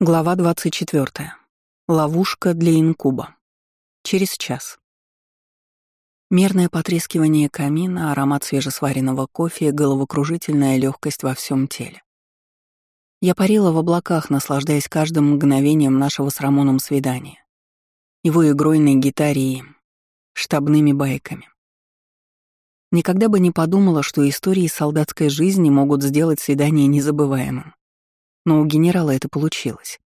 Глава 24. Ловушка для инкуба. Через час. Мерное потрескивание камина, аромат свежесваренного кофе, головокружительная легкость во всем теле. Я парила в облаках, наслаждаясь каждым мгновением нашего с Рамоном свидания. Его игрой на гитаре и штабными байками. Никогда бы не подумала, что истории солдатской жизни могут сделать свидание незабываемым но у генерала это получилось.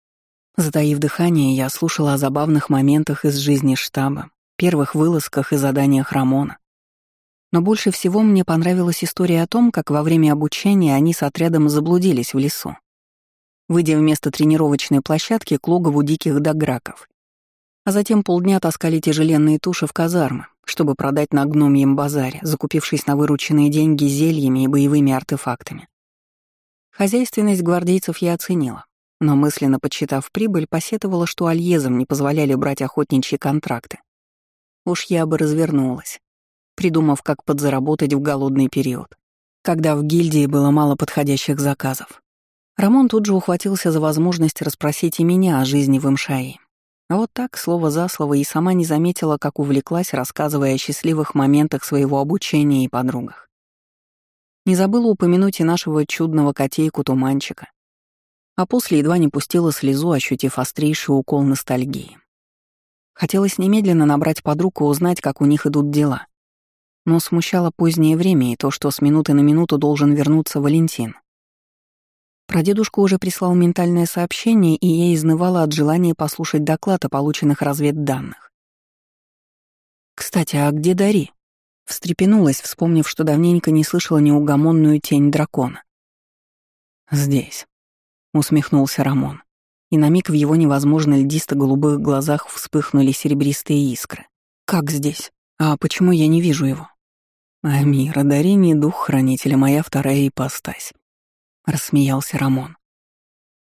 Затаив дыхание, я слушала о забавных моментах из жизни штаба, первых вылазках и заданиях Рамона. Но больше всего мне понравилась история о том, как во время обучения они с отрядом заблудились в лесу, выйдя вместо тренировочной площадки к логову диких дограков. А затем полдня таскали тяжеленные туши в казармы, чтобы продать на гномьем базаре, закупившись на вырученные деньги зельями и боевыми артефактами. Хозяйственность гвардейцев я оценила, но мысленно подсчитав прибыль, посетовала, что альезам не позволяли брать охотничьи контракты. Уж я бы развернулась, придумав, как подзаработать в голодный период, когда в гильдии было мало подходящих заказов. Рамон тут же ухватился за возможность расспросить и меня о жизни в Имшаи. А вот так, слово за слово, и сама не заметила, как увлеклась, рассказывая о счастливых моментах своего обучения и подругах. Не забыла упомянуть и нашего чудного котейку-туманчика. А после едва не пустила слезу, ощутив острейший укол ностальгии. Хотелось немедленно набрать подруг и узнать, как у них идут дела. Но смущало позднее время и то, что с минуты на минуту должен вернуться Валентин. Прадедушка уже прислал ментальное сообщение, и я изнывала от желания послушать доклад о полученных разведданных. «Кстати, а где Дари?» Встрепенулась, вспомнив, что давненько не слышала неугомонную тень дракона. «Здесь», — усмехнулся Рамон, и на миг в его невозможно льдисто-голубых глазах вспыхнули серебристые искры. «Как здесь? А почему я не вижу его?» «Амир, одарение дух-хранителя, моя вторая ипостась», — рассмеялся Рамон.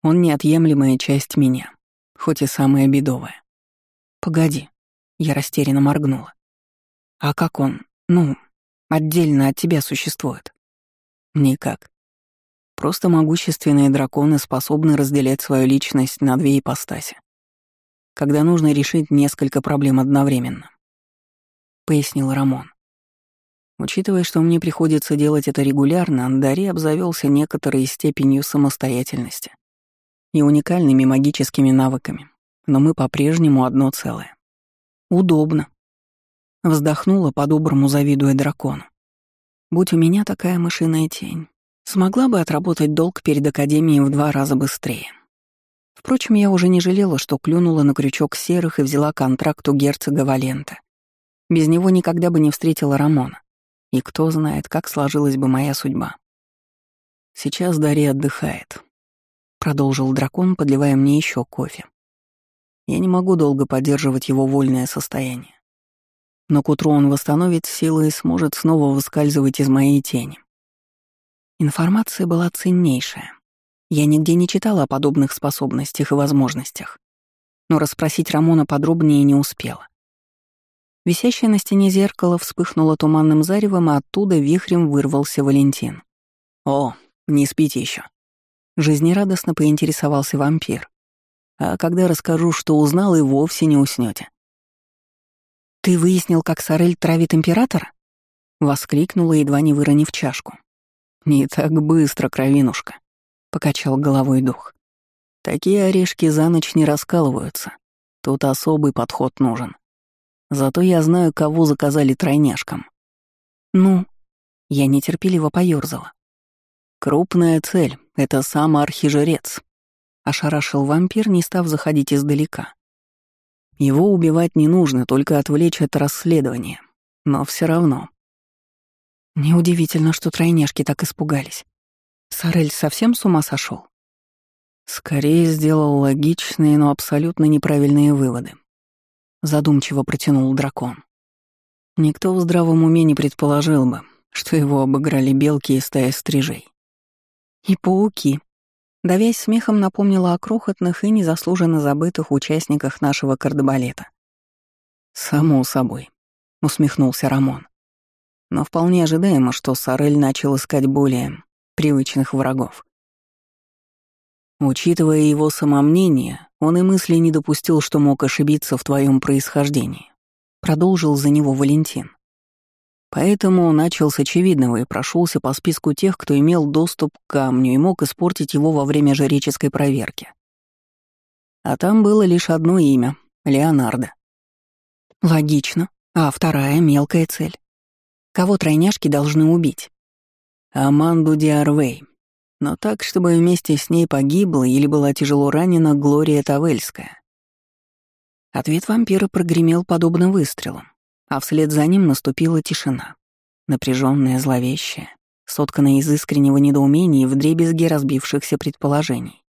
«Он неотъемлемая часть меня, хоть и самая бедовая». «Погоди», — я растерянно моргнула. «А как он? Ну, отдельно от тебя существует. Никак. Просто могущественные драконы способны разделять свою личность на две ипостаси, когда нужно решить несколько проблем одновременно. Пояснил Рамон. Учитывая, что мне приходится делать это регулярно, Андари обзавелся некоторой степенью самостоятельности и уникальными магическими навыками, но мы по-прежнему одно целое. Удобно, Вздохнула, по-доброму завидуя дракону. Будь у меня такая мышиная тень, смогла бы отработать долг перед Академией в два раза быстрее. Впрочем, я уже не жалела, что клюнула на крючок серых и взяла контракт у герцога Валента. Без него никогда бы не встретила Рамона. И кто знает, как сложилась бы моя судьба. Сейчас Дарья отдыхает. Продолжил дракон, подливая мне еще кофе. Я не могу долго поддерживать его вольное состояние но к утру он восстановит силы и сможет снова выскальзывать из моей тени. Информация была ценнейшая. Я нигде не читала о подобных способностях и возможностях, но расспросить Рамона подробнее не успела. Висящее на стене зеркало вспыхнуло туманным заревом, а оттуда вихрем вырвался Валентин. «О, не спите еще. Жизнерадостно поинтересовался вампир. «А когда расскажу, что узнал, и вовсе не уснете. «Ты выяснил, как Сорель травит императора?» — воскликнула, едва не выронив чашку. «Не так быстро, кровинушка», — покачал головой дух. «Такие орешки за ночь не раскалываются. Тут особый подход нужен. Зато я знаю, кого заказали тройняшкам». «Ну?» — я нетерпеливо поёрзала. «Крупная цель — это сам архижрец», — ошарашил вампир, не став заходить издалека. Его убивать не нужно, только отвлечь от расследования. Но все равно. Неудивительно, что тройняшки так испугались. Сорель совсем с ума сошел. Скорее сделал логичные, но абсолютно неправильные выводы. Задумчиво протянул дракон. Никто в здравом уме не предположил бы, что его обыграли белки и стая стрижей. И пауки, Давясь смехом напомнила о крохотных и незаслуженно забытых участниках нашего кардебалета. «Само собой», — усмехнулся Рамон. «Но вполне ожидаемо, что Сорель начал искать более привычных врагов. Учитывая его самомнение, он и мысли не допустил, что мог ошибиться в твоем происхождении. Продолжил за него Валентин. Поэтому начал с очевидного и прошелся по списку тех, кто имел доступ к камню и мог испортить его во время жреческой проверки. А там было лишь одно имя — Леонардо. Логично. А вторая — мелкая цель. Кого тройняшки должны убить? Аманду Диарвей, но так, чтобы вместе с ней погибла или была тяжело ранена Глория Тавельская. Ответ вампира прогремел подобно выстрелу, а вслед за ним наступила тишина, напряженная, зловещая, сотканная из искреннего недоумения и вдребезги разбившихся предположений.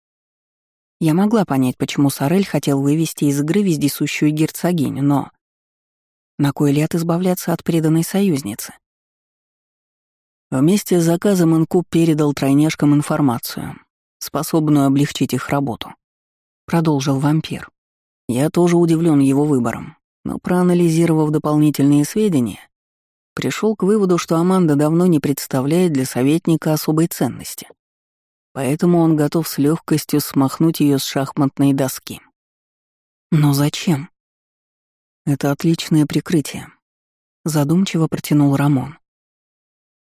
Я могла понять, почему Сорель хотел вывести из игры вездесущую герцогиню, но... На кой ляд избавляться от преданной союзницы? Вместе с заказом Инкуб передал тройняшкам информацию, способную облегчить их работу. Продолжил вампир. Я тоже удивлен его выбором, но проанализировав дополнительные сведения, пришел к выводу, что Аманда давно не представляет для советника особой ценности. Поэтому он готов с легкостью смахнуть ее с шахматной доски. Но зачем? Это отличное прикрытие. Задумчиво протянул Рамон.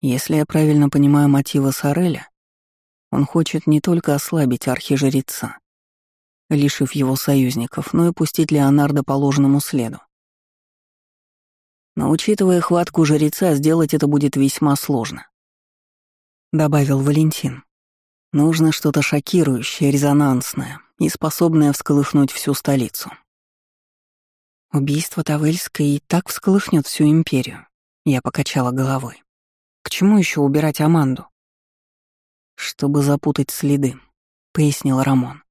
Если я правильно понимаю мотивы Сареля, он хочет не только ослабить архижреца, лишив его союзников, но и пустить Леонардо по ложному следу. Но учитывая хватку жреца, сделать это будет весьма сложно. Добавил Валентин. Нужно что-то шокирующее, резонансное и способное всколыхнуть всю столицу. Убийство Тавельской и так всколыхнет всю империю. Я покачала головой. К чему еще убирать Аманду? Чтобы запутать следы, пояснил Рамон.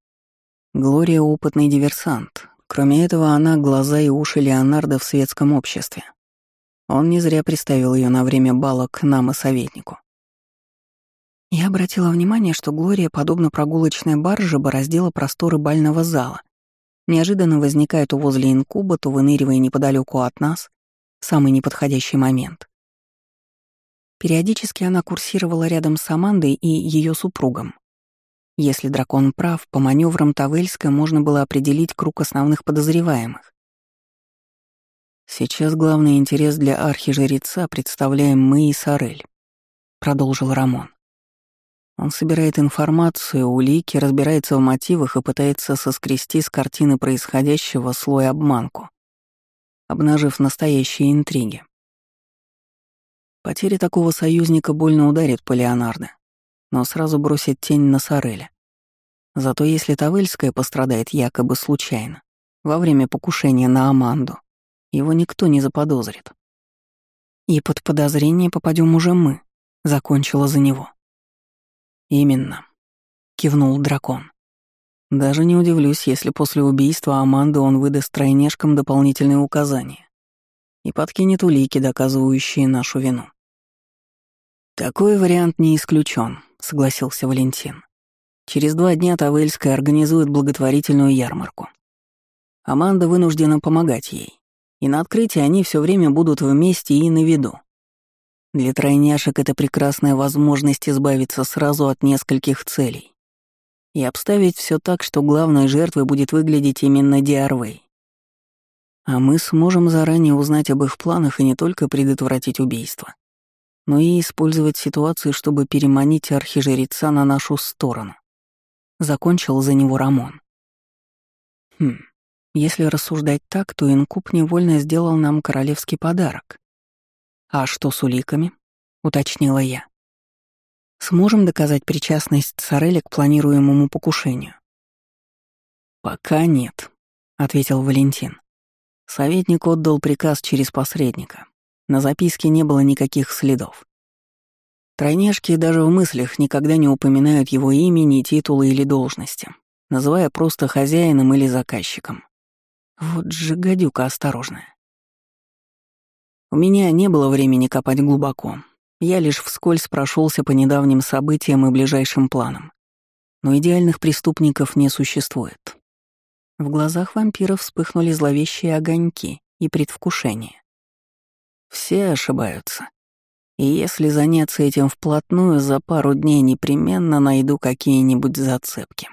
Глория — опытный диверсант. Кроме этого, она — глаза и уши Леонардо в светском обществе. Он не зря приставил ее на время бала к нам и советнику. Я обратила внимание, что Глория, подобно прогулочной барже, бороздила просторы бального зала. Неожиданно возникает у возле инкуба, то выныривая неподалеку от нас, самый неподходящий момент. Периодически она курсировала рядом с Амандой и ее супругом. Если дракон прав, по маневрам Тавельска можно было определить круг основных подозреваемых. «Сейчас главный интерес для архижреца представляем мы и Сорель», — продолжил Рамон. Он собирает информацию, улики, разбирается в мотивах и пытается соскрести с картины происходящего слой обманку, обнажив настоящие интриги. Потеря такого союзника больно ударит по Леонардо, но сразу бросит тень на Сореля. Зато если Тавельская пострадает якобы случайно, во время покушения на Аманду, его никто не заподозрит. И под подозрение попадем уже мы, закончила за него. Именно, кивнул дракон. Даже не удивлюсь, если после убийства Аманды он выдаст тройнешкам дополнительные указания и подкинет улики, доказывающие нашу вину. «Такой вариант не исключен, согласился Валентин. «Через два дня Тавельская организует благотворительную ярмарку. Аманда вынуждена помогать ей, и на открытии они все время будут вместе и на виду. Для тройняшек это прекрасная возможность избавиться сразу от нескольких целей и обставить все так, что главной жертвой будет выглядеть именно Диарвей. А мы сможем заранее узнать об их планах и не только предотвратить убийство, но и использовать ситуацию, чтобы переманить архижреца на нашу сторону. Закончил за него Рамон. Хм, если рассуждать так, то Инкуб невольно сделал нам королевский подарок. А что с уликами? Уточнила я. Сможем доказать причастность Сорели к планируемому покушению? Пока нет, ответил Валентин. Советник отдал приказ через посредника. На записке не было никаких следов. Тройняшки даже в мыслях никогда не упоминают его имени, титула или должности, называя просто хозяином или заказчиком. Вот же гадюка осторожная. У меня не было времени копать глубоко. Я лишь вскользь прошелся по недавним событиям и ближайшим планам. Но идеальных преступников не существует. В глазах вампира вспыхнули зловещие огоньки и предвкушение. Все ошибаются. И если заняться этим вплотную, за пару дней непременно найду какие-нибудь зацепки.